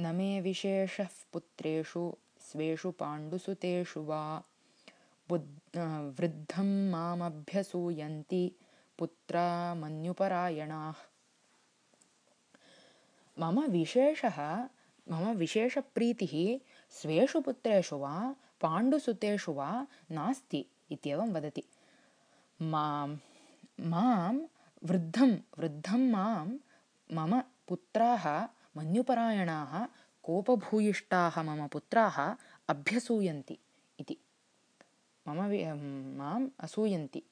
न मे विशेषः पुत्रेषु स्वेषु पाण्डुसुतेषु वा। वृद्धं मामभ्यसूयन्ति पुत्रा मन्युपरायणाः मम विशेषः मम विशेषप्रीतिः स्वेषु पुत्रेषु वा पाण्डुसुतेषु वा नास्ति इत्येवं वदति। मां मां वृद्धं वृद्धं मां मम पुत्राः मन्युपरायणाः कोपभूयिष्ठाः मम पुत्राः अभ्यसूयन्ति इति। मम माम् असूयन्ति